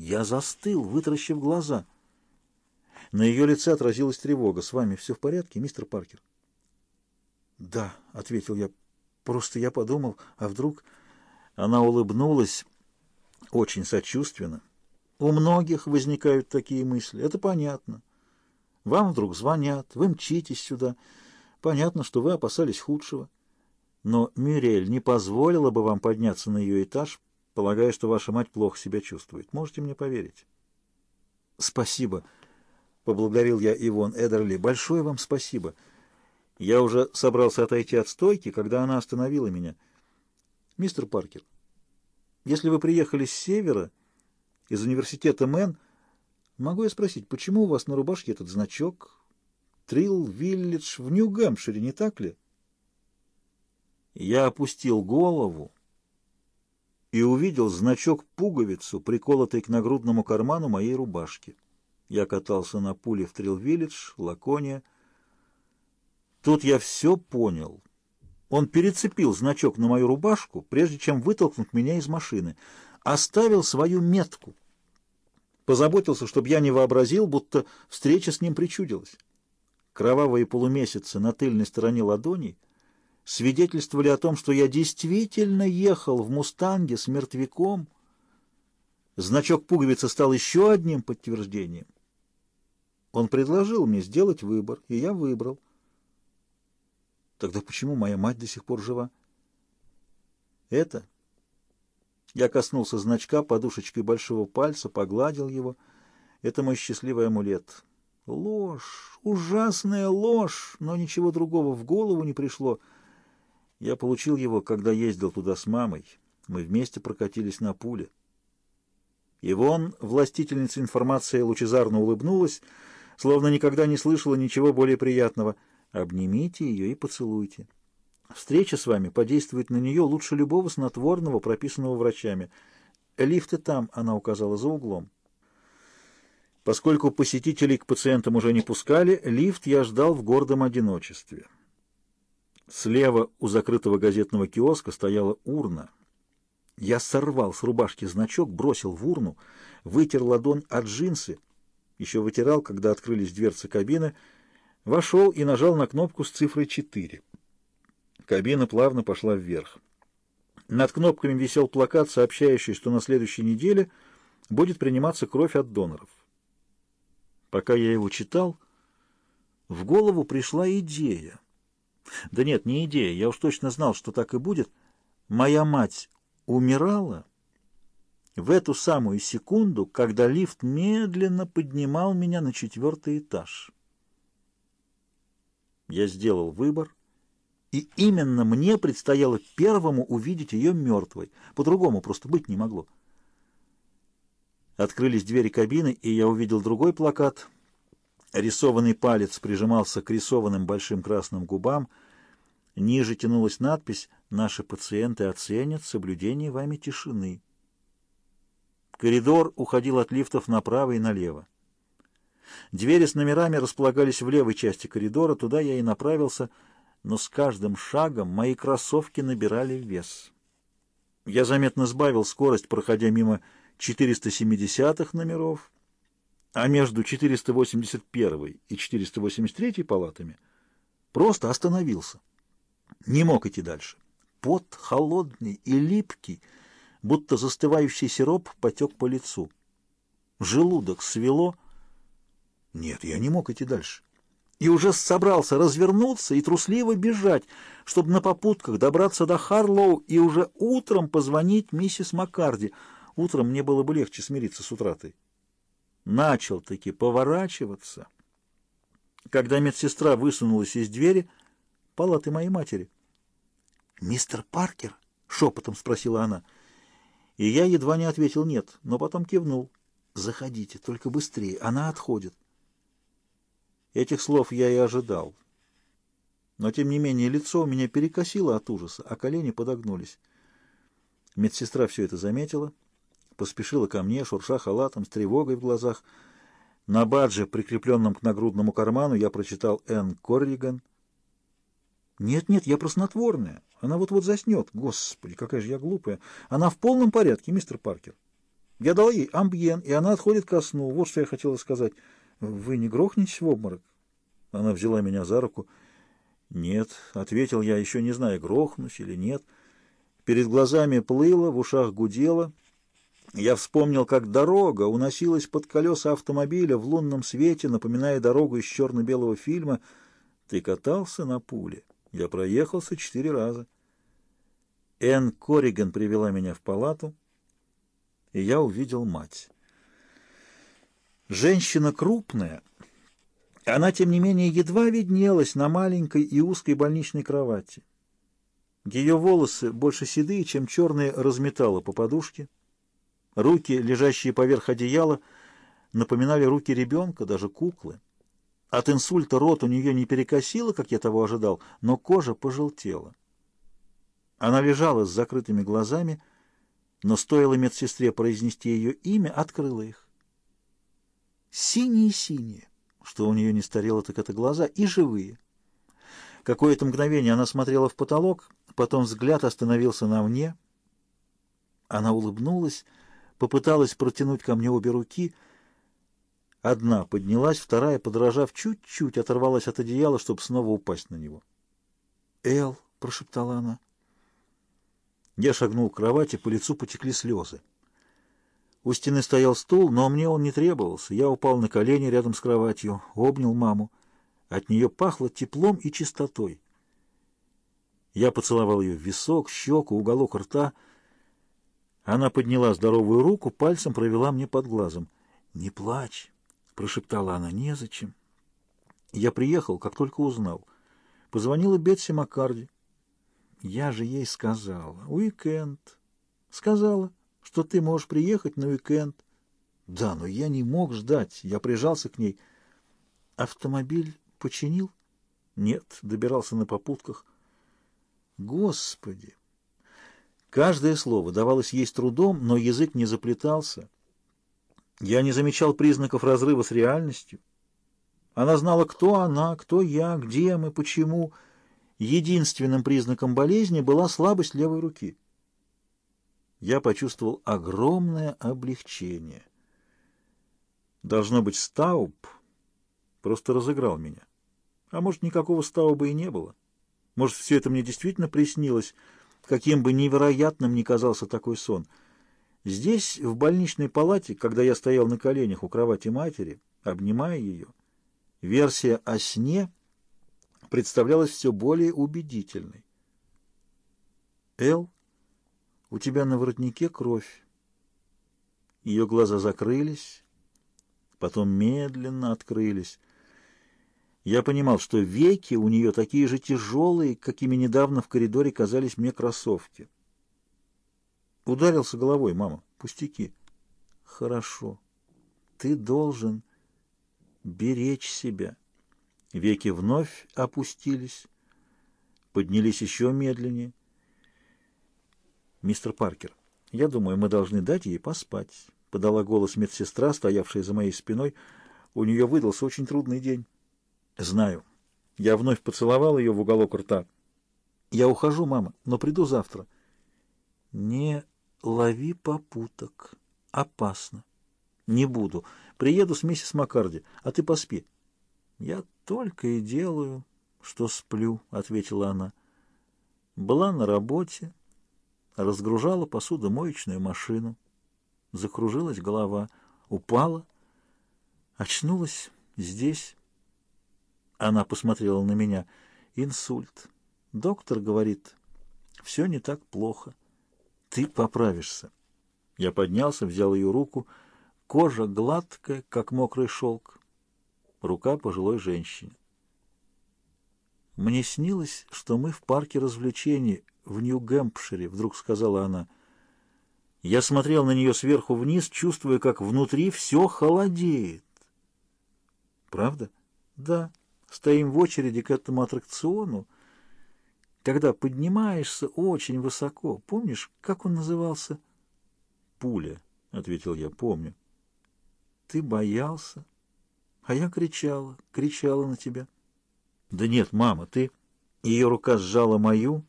Я застыл, вытаращив глаза. На ее лице отразилась тревога. «С вами все в порядке, мистер Паркер?» «Да», — ответил я. «Просто я подумал, а вдруг...» Она улыбнулась очень сочувственно. «У многих возникают такие мысли. Это понятно. Вам вдруг звонят, вы мчитесь сюда. Понятно, что вы опасались худшего. Но Мюрель не позволила бы вам подняться на ее этаж, полагая, что ваша мать плохо себя чувствует. Можете мне поверить?» «Спасибо», — поблагодарил я Ивон Эдерли. «Большое вам спасибо». Я уже собрался отойти от стойки, когда она остановила меня. «Мистер Паркер, если вы приехали с севера, из университета Мэн, могу я спросить, почему у вас на рубашке этот значок «Thrill Village» в Нью-Гэмпшире, не так ли?» Я опустил голову и увидел значок-пуговицу, приколотый к нагрудному карману моей рубашки. Я катался на пуле в Трилл-Виллидж, Тут я все понял. Он перецепил значок на мою рубашку, прежде чем вытолкнуть меня из машины. Оставил свою метку. Позаботился, чтобы я не вообразил, будто встреча с ним причудилась. Кровавые полумесяцы на тыльной стороне ладони свидетельствовали о том, что я действительно ехал в «Мустанге» с мертвяком. Значок пуговицы стал еще одним подтверждением. Он предложил мне сделать выбор, и я выбрал — Тогда почему моя мать до сих пор жива? Это... Я коснулся значка подушечкой большого пальца, погладил его. Это мой счастливый амулет. Ложь, ужасная ложь, но ничего другого в голову не пришло. Я получил его, когда ездил туда с мамой. Мы вместе прокатились на пуле. Ивон, властительница информации, лучезарно улыбнулась, словно никогда не слышала ничего более приятного — Обнимите ее и поцелуйте. Встреча с вами подействует на нее лучше любого снотворного, прописанного врачами. Лифты там, она указала, за углом. Поскольку посетителей к пациентам уже не пускали, лифт я ждал в гордом одиночестве. Слева у закрытого газетного киоска стояла урна. Я сорвал с рубашки значок, бросил в урну, вытер ладонь от джинсы, еще вытирал, когда открылись дверцы кабины — Вошел и нажал на кнопку с цифрой 4. Кабина плавно пошла вверх. Над кнопками висел плакат, сообщающий, что на следующей неделе будет приниматься кровь от доноров. Пока я его читал, в голову пришла идея. Да нет, не идея, я уж точно знал, что так и будет. Моя мать умирала в эту самую секунду, когда лифт медленно поднимал меня на четвертый этаж. Я сделал выбор, и именно мне предстояло первому увидеть ее мертвой. По-другому просто быть не могло. Открылись двери кабины, и я увидел другой плакат. Рисованный палец прижимался к рисованным большим красным губам. Ниже тянулась надпись «Наши пациенты оценят соблюдение вами тишины». Коридор уходил от лифтов направо и налево. Двери с номерами располагались в левой части коридора, туда я и направился, но с каждым шагом мои кроссовки набирали вес. Я заметно сбавил скорость, проходя мимо 470-х номеров, а между 481 и 483 палатами просто остановился. Не мог идти дальше. Пот холодный и липкий, будто застывающий сироп потек по лицу. Желудок свело, нет, я не мог идти дальше. И уже собрался развернуться и трусливо бежать, чтобы на попутках добраться до Харлоу и уже утром позвонить миссис Маккарди. Утром мне было бы легче смириться с утратой. Начал-таки поворачиваться, когда медсестра высунулась из двери палаты моей матери. «Мистер Паркер?» — шепотом спросила она. И я едва не ответил «нет», но потом кивнул. «Заходите, только быстрее, она отходит». Этих слов я и ожидал. Но, тем не менее, лицо у меня перекосило от ужаса, а колени подогнулись. Медсестра все это заметила, поспешила ко мне, шурша халатом, с тревогой в глазах. На бадже, прикрепленном к нагрудному карману, я прочитал «Энн Корриган». «Нет-нет, я проснотворная. Она вот-вот заснет. Господи, какая же я глупая. Она в полном порядке, мистер Паркер». Я дал ей амбьен, и она отходит ко сну. Вот что я хотела сказать. Вы не грохнетесь в обморок? Она взяла меня за руку. «Нет», — ответил я, еще не зная, грохнусь или нет. Перед глазами плыло, в ушах гудело. Я вспомнил, как дорога уносилась под колеса автомобиля в лунном свете, напоминая дорогу из черно-белого фильма. «Ты катался на пуле?» Я проехался четыре раза. Энн Корриган привела меня в палату, и я увидел мать. Женщина крупная, она, тем не менее, едва виднелась на маленькой и узкой больничной кровати. Ее волосы, больше седые, чем черные, разметала по подушке. Руки, лежащие поверх одеяла, напоминали руки ребенка, даже куклы. От инсульта рот у нее не перекосило, как я того ожидал, но кожа пожелтела. Она лежала с закрытыми глазами, но стоило медсестре произнести ее имя, открыла их. Синие-синие. Что у нее не старело, так это глаза, и живые. Какое-то мгновение она смотрела в потолок, потом взгляд остановился на мне. Она улыбнулась, попыталась протянуть ко мне обе руки. Одна поднялась, вторая, подражав, чуть-чуть оторвалась от одеяла, чтобы снова упасть на него. «Эл», — прошептала она. Я шагнул к кровати, по лицу потекли слезы. У стены стоял стул, но мне он не требовался. Я упал на колени рядом с кроватью, обнял маму. От нее пахло теплом и чистотой. Я поцеловал ее в висок, щеку, уголок рта. Она подняла здоровую руку, пальцем провела мне под глазом. «Не плачь», — прошептала она, — «незачем». Я приехал, как только узнал. Позвонила Бетси Маккарди. Я же ей сказала. «Уикенд». Сказала что ты можешь приехать на уикенд. Да, но я не мог ждать. Я прижался к ней. Автомобиль починил? Нет, добирался на попутках. Господи! Каждое слово давалось ей с трудом, но язык не заплетался. Я не замечал признаков разрыва с реальностью. Она знала, кто она, кто я, где мы, почему. Единственным признаком болезни была слабость левой руки я почувствовал огромное облегчение. Должно быть, Стауб просто разыграл меня. А может, никакого Стауба и не было. Может, все это мне действительно приснилось, каким бы невероятным ни казался такой сон. Здесь, в больничной палате, когда я стоял на коленях у кровати матери, обнимая ее, версия о сне представлялась все более убедительной. Эл у тебя на воротнике кровь. Ее глаза закрылись, потом медленно открылись. Я понимал, что веки у нее такие же тяжелые, какими недавно в коридоре казались мне кроссовки. Ударился головой, мама. Пустяки. Хорошо. Ты должен беречь себя. Веки вновь опустились, поднялись еще медленнее. «Мистер Паркер, я думаю, мы должны дать ей поспать», — подала голос медсестра, стоявшая за моей спиной. У нее выдался очень трудный день. «Знаю». Я вновь поцеловал ее в уголок рта. «Я ухожу, мама, но приду завтра». «Не лови попуток. Опасно». «Не буду. Приеду с миссис Маккарди, а ты поспи». «Я только и делаю, что сплю», — ответила она. «Была на работе» разгружала посудомоечную машину. Закружилась голова, упала, очнулась здесь. Она посмотрела на меня. Инсульт. Доктор говорит, все не так плохо. Ты поправишься. Я поднялся, взял ее руку. Кожа гладкая, как мокрый шелк. Рука пожилой женщины. Мне снилось, что мы в парке развлечений в Нью-Гэмпшире», — вдруг сказала она. Я смотрел на нее сверху вниз, чувствуя, как внутри все холодеет. «Правда?» «Да. Стоим в очереди к этому аттракциону. Когда поднимаешься очень высоко. Помнишь, как он назывался?» «Пуля», — ответил я, — «помню». «Ты боялся?» А я кричала, кричала на тебя. «Да нет, мама, ты...» Ее рука сжала мою,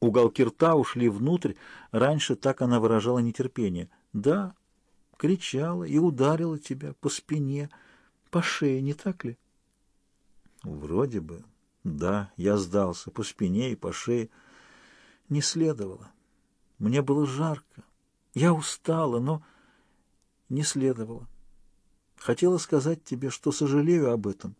Уголки рта ушли внутрь, раньше так она выражала нетерпение. Да, кричала и ударила тебя по спине, по шее, не так ли? Вроде бы. Да, я сдался по спине и по шее. Не следовало. Мне было жарко. Я устала, но не следовало. Хотела сказать тебе, что сожалею об этом —